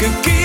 que